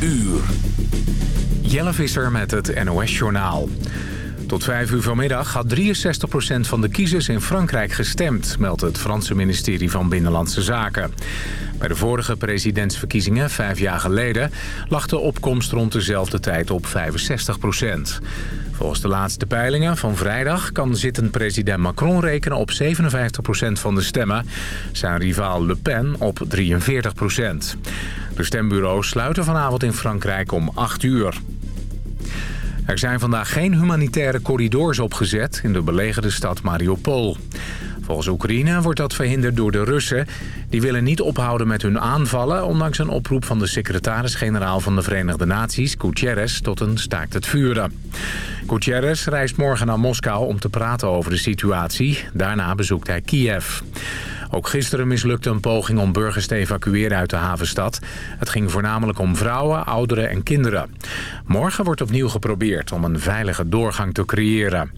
uur. Jelle Visser met het NOS-journaal. Tot vijf uur vanmiddag had 63% van de kiezers in Frankrijk gestemd... meldt het Franse ministerie van Binnenlandse Zaken. Bij de vorige presidentsverkiezingen, vijf jaar geleden... lag de opkomst rond dezelfde tijd op 65%. Volgens de laatste peilingen van vrijdag kan zittend president Macron rekenen op 57% van de stemmen. Zijn rivaal Le Pen op 43%. De stembureaus sluiten vanavond in Frankrijk om 8 uur. Er zijn vandaag geen humanitaire corridors opgezet in de belegerde stad Mariupol. Volgens Oekraïne wordt dat verhinderd door de Russen. Die willen niet ophouden met hun aanvallen... ondanks een oproep van de secretaris-generaal van de Verenigde Naties, Gutierrez, tot een staakt het vuren. Gutierrez reist morgen naar Moskou om te praten over de situatie. Daarna bezoekt hij Kiev. Ook gisteren mislukte een poging om burgers te evacueren uit de havenstad. Het ging voornamelijk om vrouwen, ouderen en kinderen. Morgen wordt opnieuw geprobeerd om een veilige doorgang te creëren.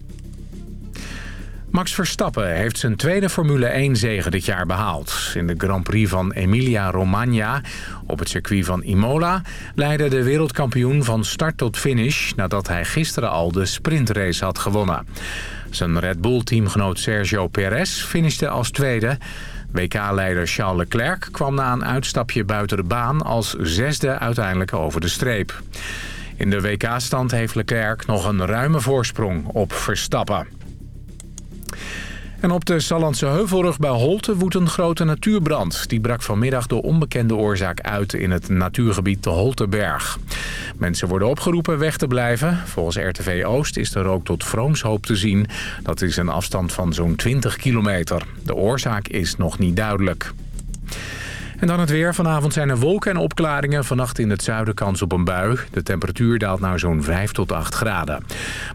Max Verstappen heeft zijn tweede Formule 1-zege dit jaar behaald. In de Grand Prix van Emilia-Romagna op het circuit van Imola... leidde de wereldkampioen van start tot finish... nadat hij gisteren al de sprintrace had gewonnen. Zijn Red Bull-teamgenoot Sergio Perez finishte als tweede. WK-leider Charles Leclerc kwam na een uitstapje buiten de baan... als zesde uiteindelijk over de streep. In de WK-stand heeft Leclerc nog een ruime voorsprong op Verstappen. En op de Sallandse Heuvelrug bij Holte woedt een grote natuurbrand. Die brak vanmiddag door onbekende oorzaak uit in het natuurgebied de Holteberg. Mensen worden opgeroepen weg te blijven. Volgens RTV Oost is er ook tot Vroomshoop te zien. Dat is een afstand van zo'n 20 kilometer. De oorzaak is nog niet duidelijk. En dan het weer. Vanavond zijn er wolken en opklaringen. Vannacht in het zuiden kans op een bui. De temperatuur daalt naar zo'n 5 tot 8 graden.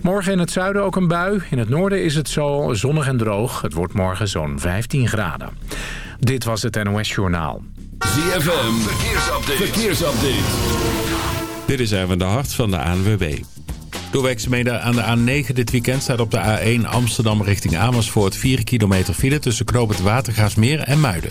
Morgen in het zuiden ook een bui. In het noorden is het zo zonnig en droog. Het wordt morgen zo'n 15 graden. Dit was het NOS Journaal. ZFM. Verkeersupdate. Verkeersupdate. Dit is even de hart van de ANWB. Door aan de A9 dit weekend staat op de A1 Amsterdam richting Amersfoort 4 kilometer file tussen Knoop het Watergaasmeer en Muiden.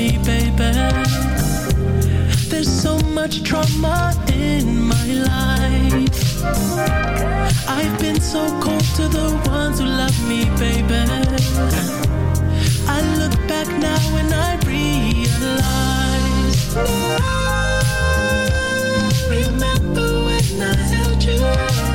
Me, baby. There's so much trauma in my life. I've been so cold to the ones who love me, baby. I look back now and I realize. Remember when I held you?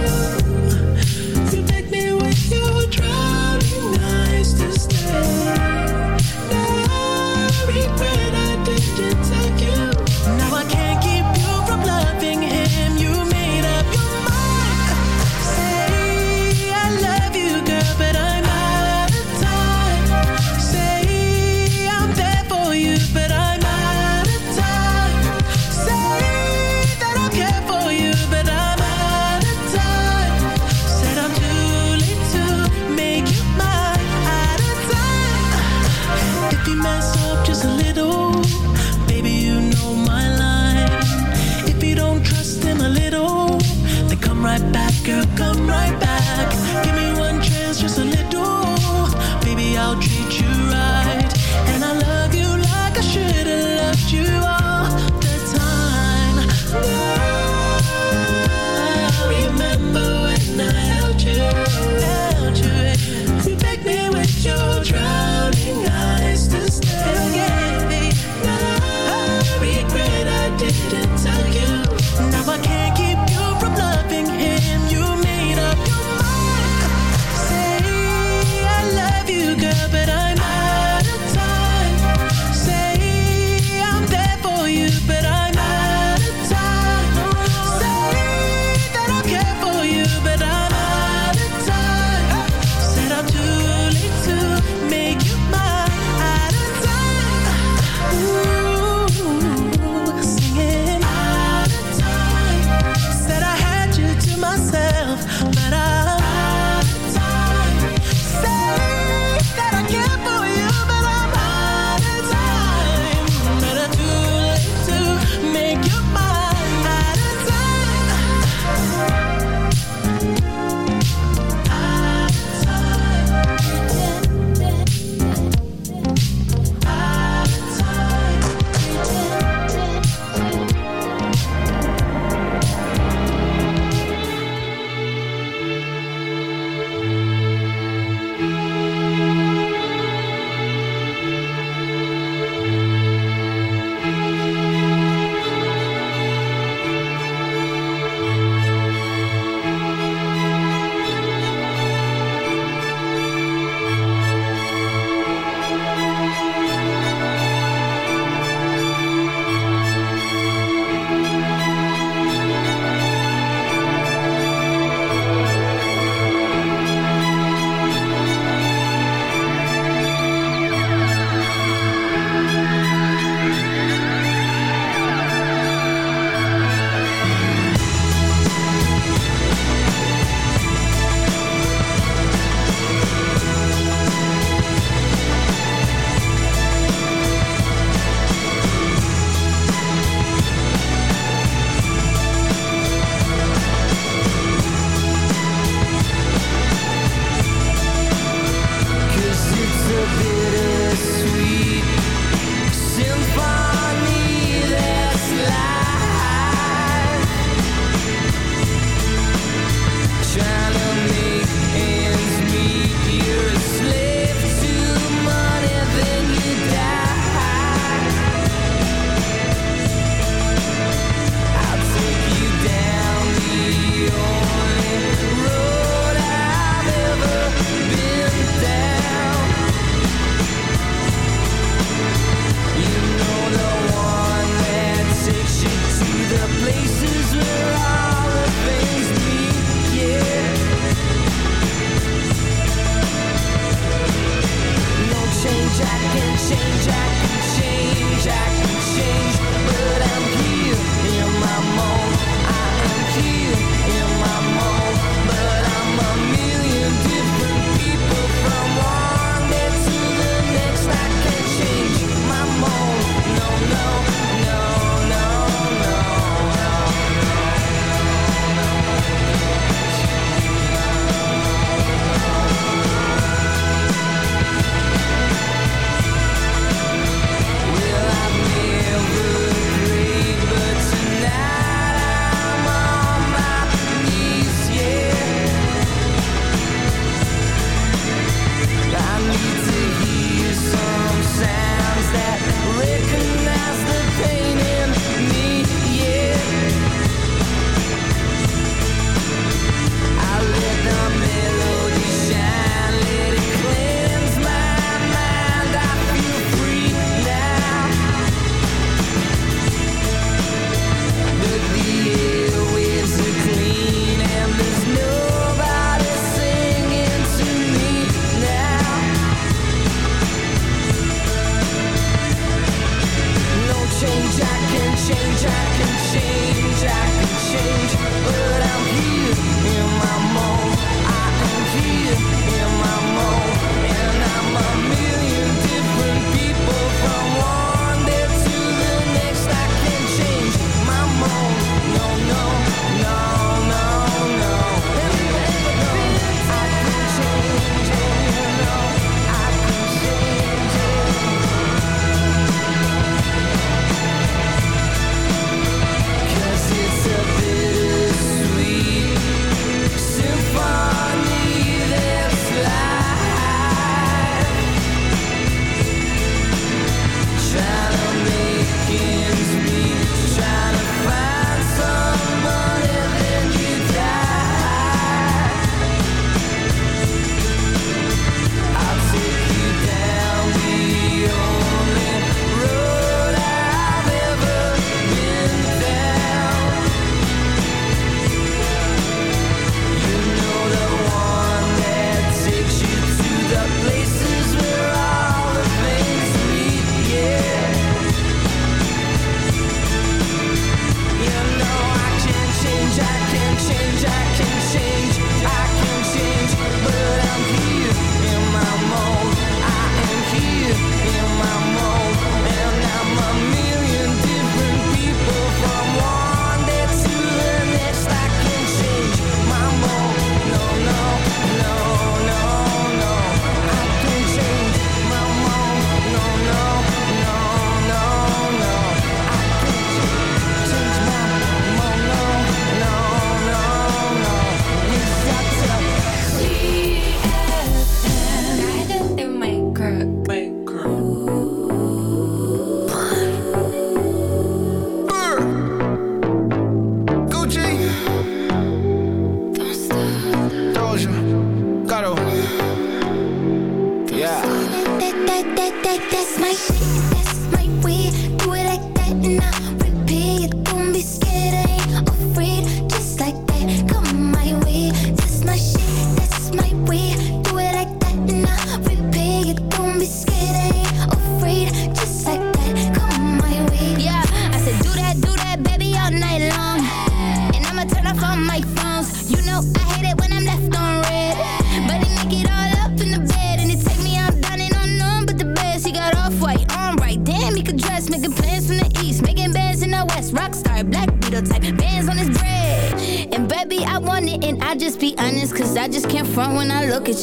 I can change, I can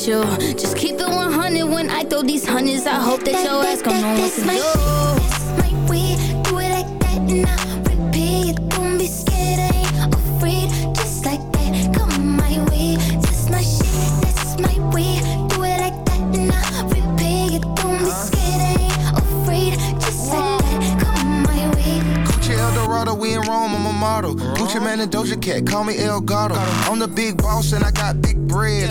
special Just keep it 100 when I throw these hundreds. I hope that, that your ass gon' know what to my, do This my way, do it like that and I repeat Don't be scared, I ain't afraid. Just like that, come my way. That's my shit, this my way. Do it like that and I repeat Don't be scared, I ain't afraid. Just like that, come my way. Gucci Eldorado, we in Rome, I'm a model. Gucci man and Doja Cat, call me El Gato. I'm the big boss and I got big bread.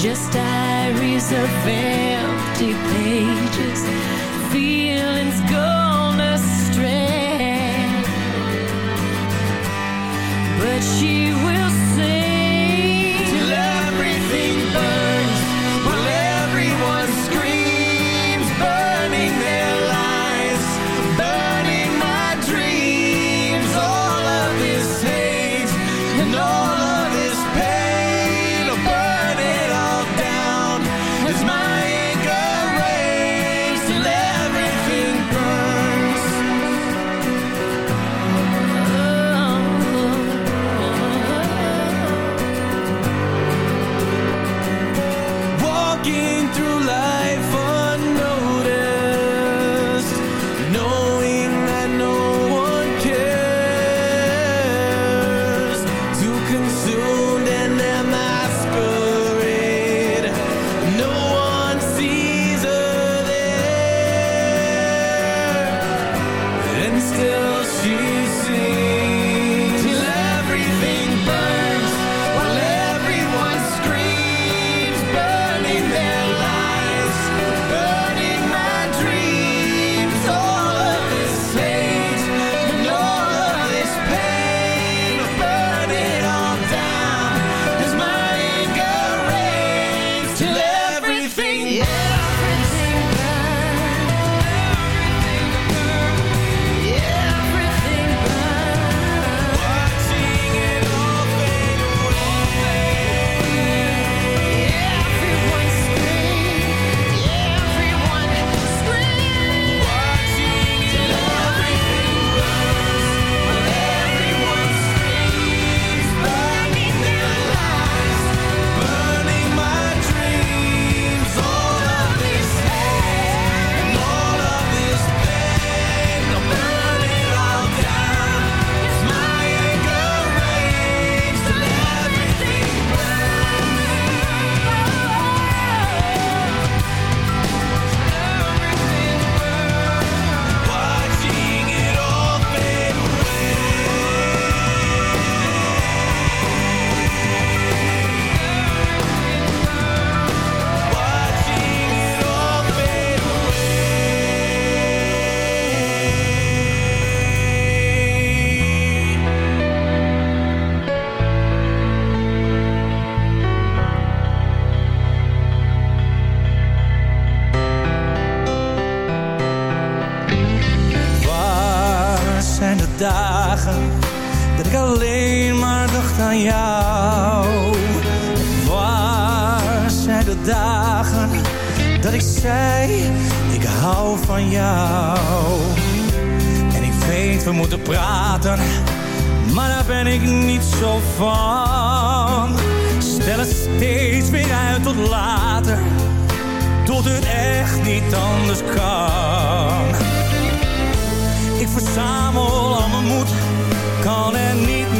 Just diaries of empty pages. Feelings gone astray. But she will tot het echt niet anders kan. Ik verzamel al mijn moed, kan er niet meer.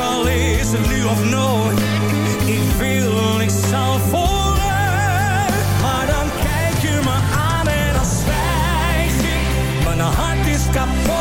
al is het nu of nooit. Ik wil, ik zal volgen. Maar dan kijk je me aan en dan zwijg ik. Mijn hart is kapot.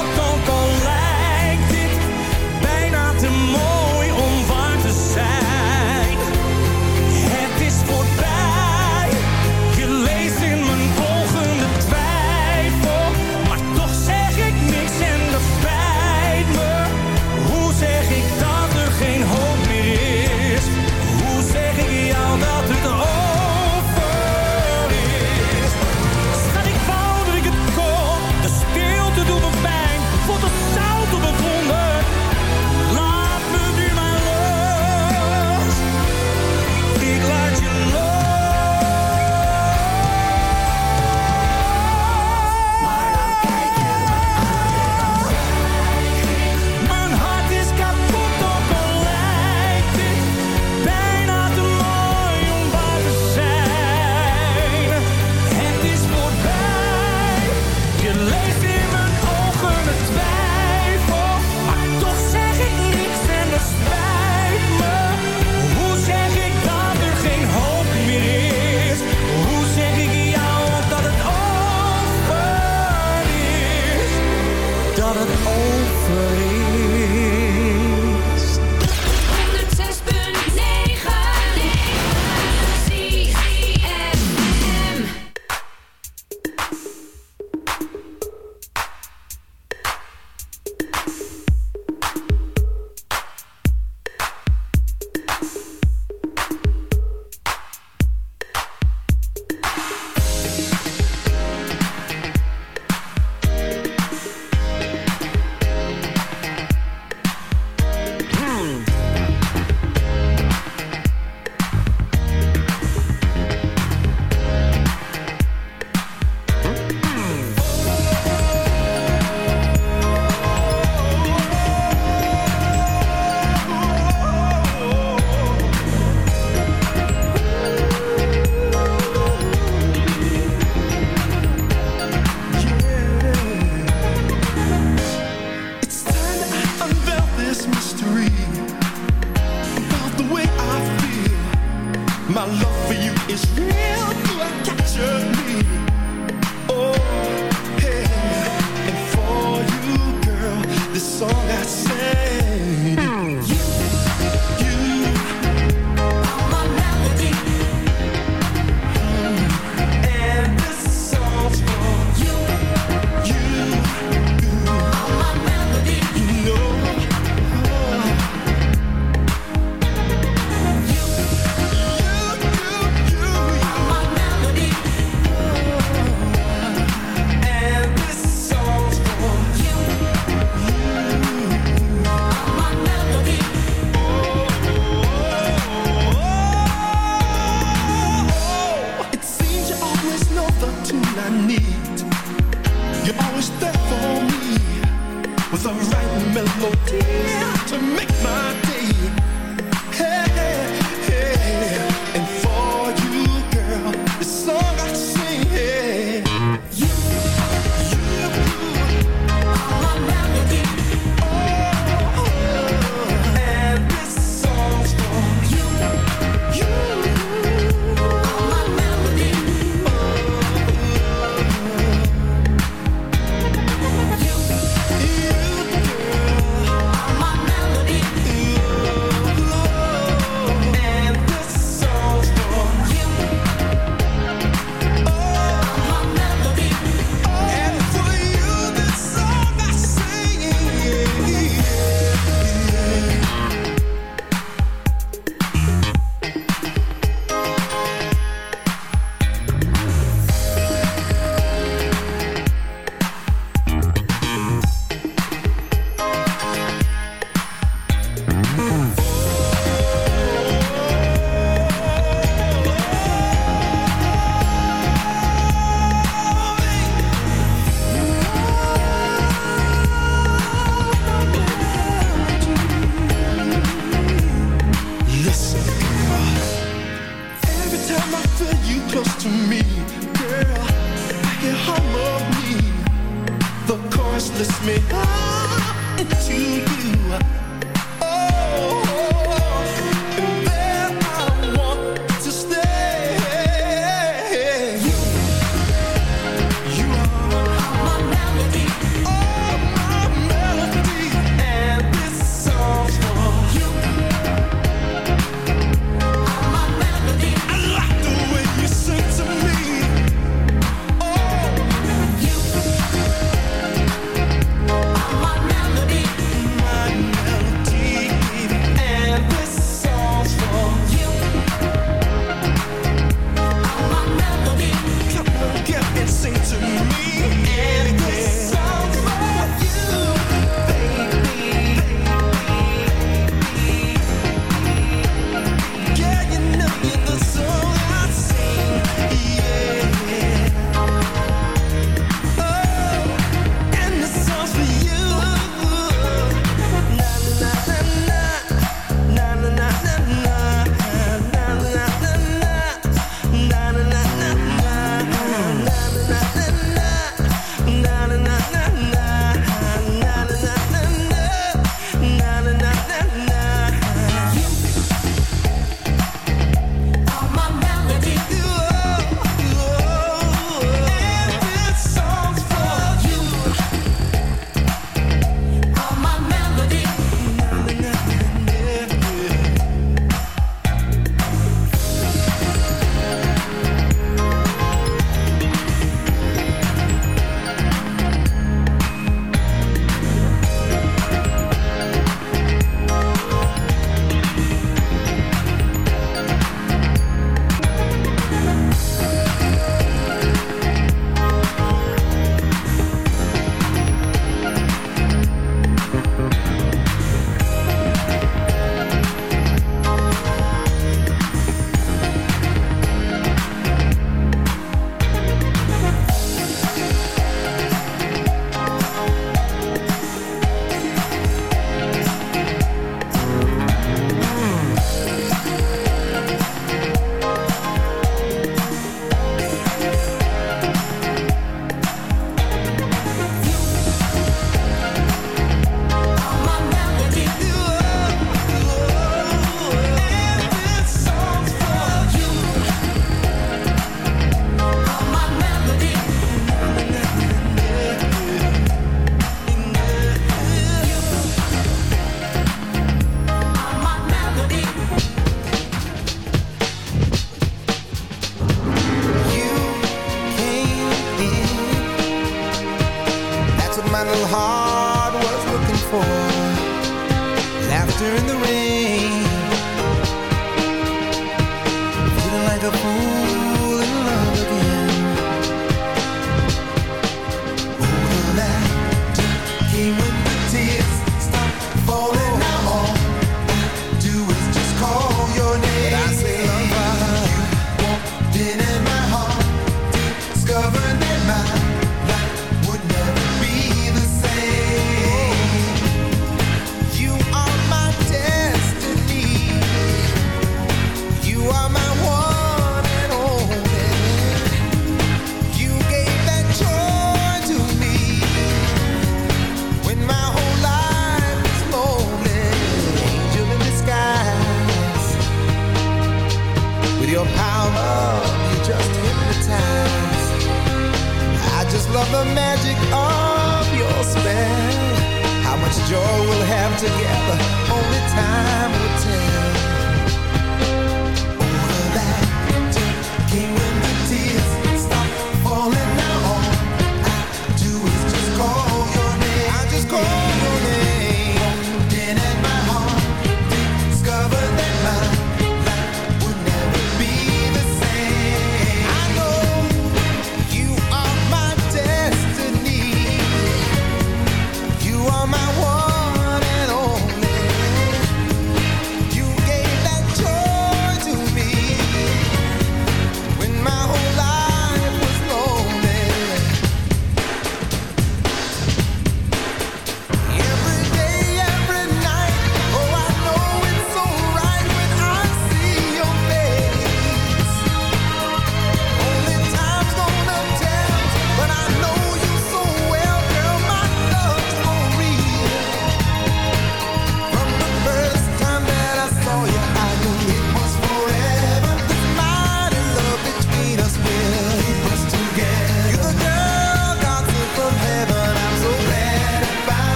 my love for you.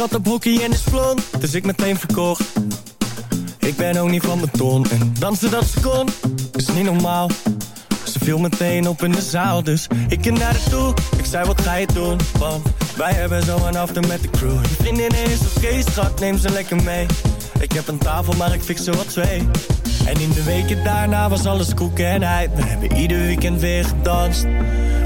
Ze zat op hockey en is blond, dus ik meteen verkocht. Ik ben ook niet van beton en dansen dat ze kon, is niet normaal. Ze viel meteen op in de zaal, dus ik ging naar haar toe. Ik zei, wat ga je doen? Want wij hebben zo een after met de crew. Je vriendin is oké, schat, neem ze lekker mee. Ik heb een tafel, maar ik fix er wat twee. En in de weken daarna was alles koek en ei. We hebben ieder weekend weer gedanst.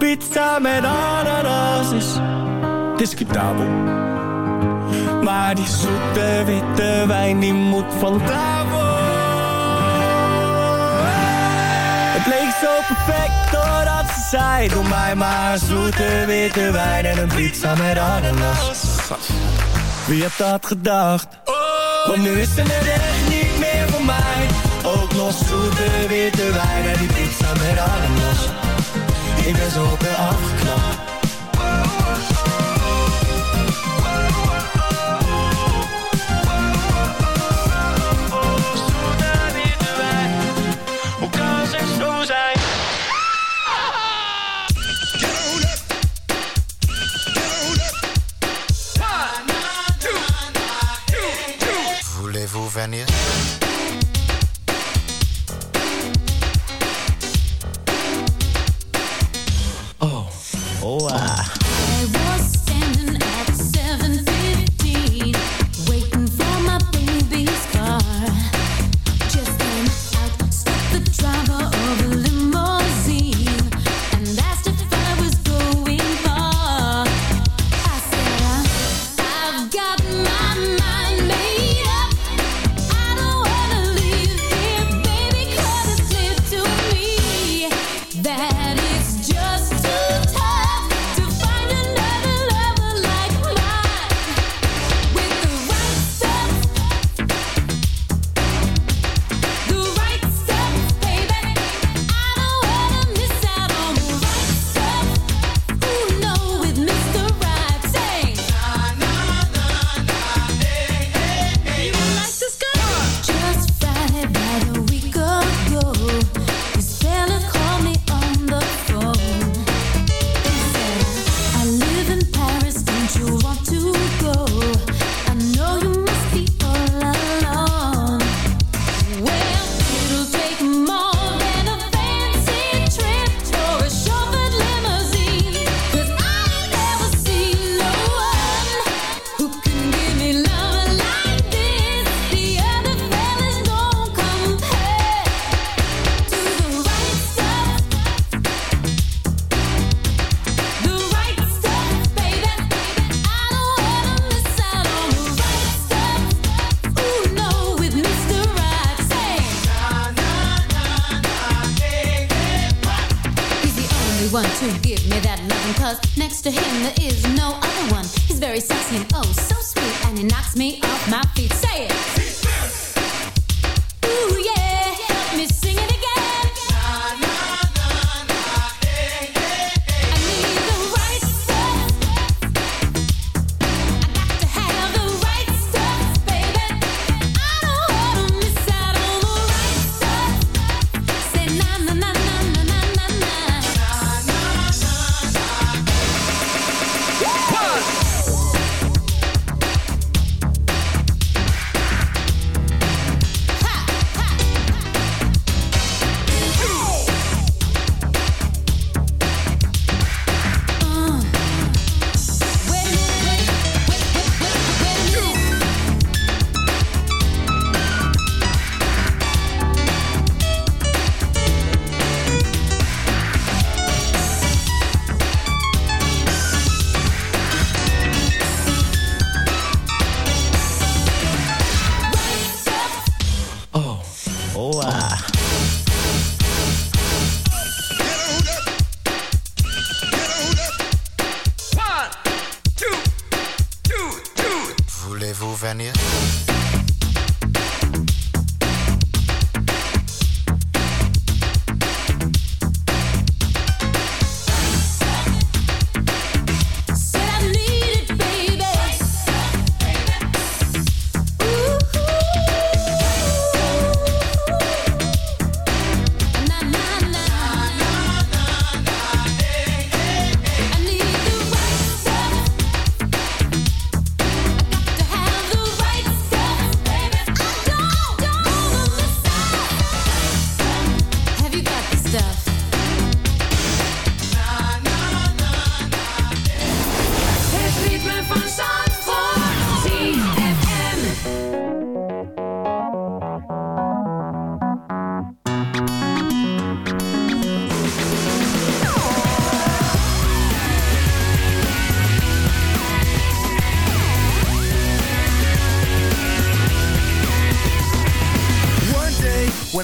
pizza met ananas is discutabel. Maar die zoete witte wijn die moet van tafel. Het leek zo perfect doordat ze zei Doe mij maar zoete witte wijn en een pizza met ananas. Wie had dat gedacht? Oh, Want nu is het echt niet meer voor mij. Ook los zoete witte wijn en die pizza met ananas. ik ben zo op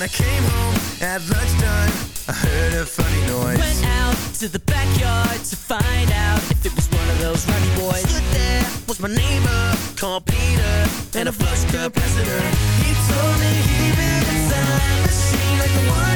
I came home at lunchtime, I heard a funny noise. Went out to the backyard to find out if it was one of those rowdy boys. Stood there was my neighbor called Peter and a flush capacitor. He told me he built a time machine like the one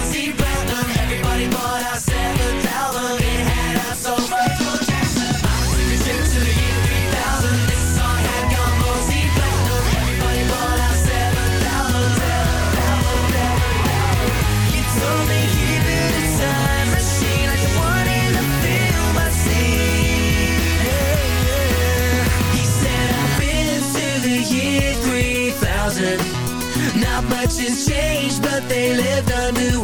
faces changed, but they lived under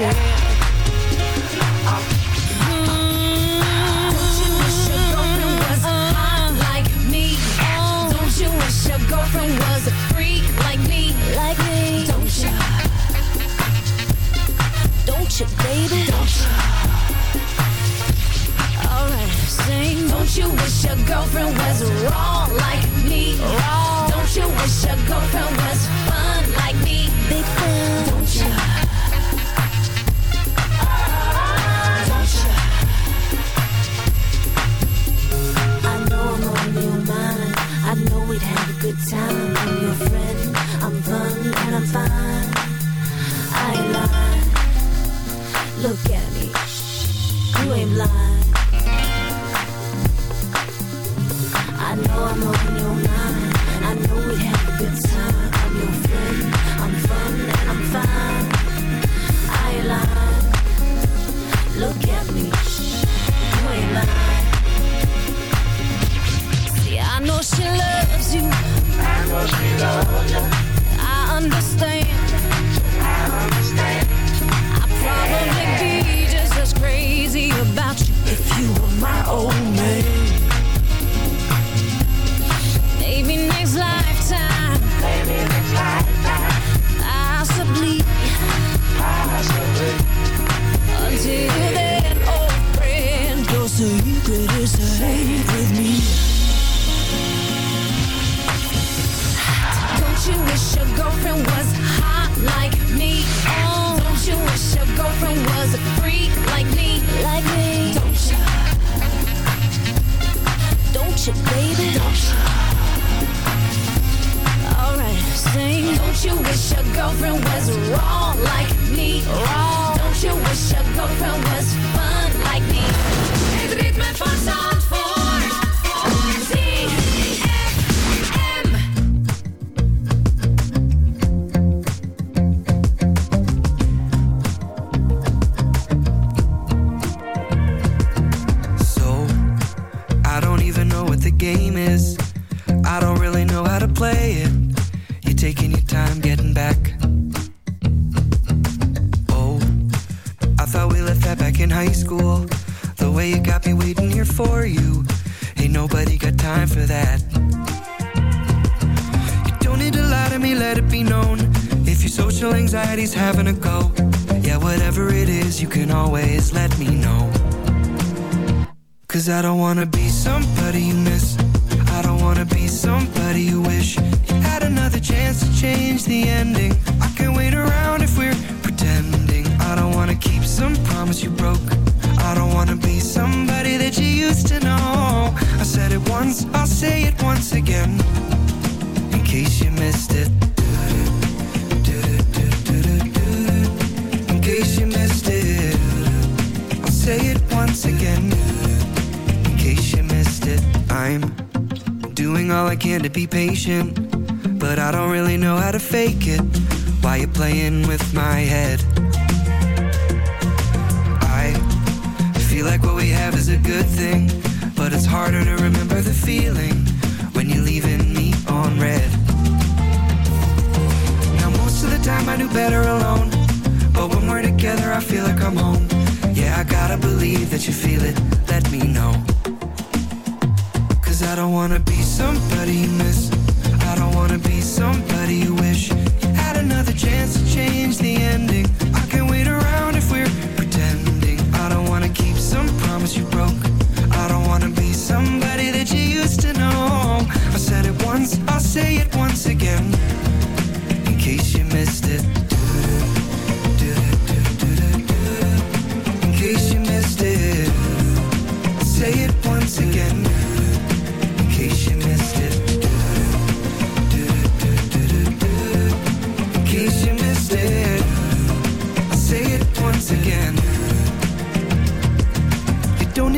shit. girlfriend was a freak like me, like me. Don't ya? Don't ya, baby? Don't ya? Alright, sing. Don't you wish your girlfriend was raw like me? Raw. Don't you wish your girlfriend was Don't you? Alright, sing. Don't you wish your girlfriend was wrong like me? Wrong. Don't you wish your girlfriend was fun like me? Het ritme van zon. I feel like I'm home. Yeah, I gotta believe that you feel it. Let me know. Cause I don't wanna be somebody you miss. I don't wanna be somebody you wish. You had another chance to change the ending. I can wait around if we're pretending. I don't wanna keep some promise you broke. I don't wanna be somebody that you used to know. I said it once, I'll say it once again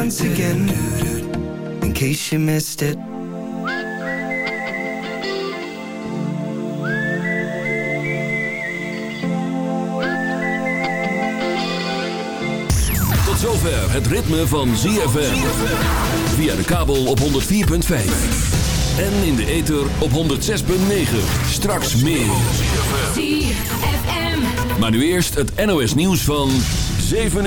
Once again. In case you missed it. Tot zover het ritme van ZFM. Via de kabel op 104.5. En in de ether op 106.9. Straks meer. Maar nu eerst het NOS nieuws van 7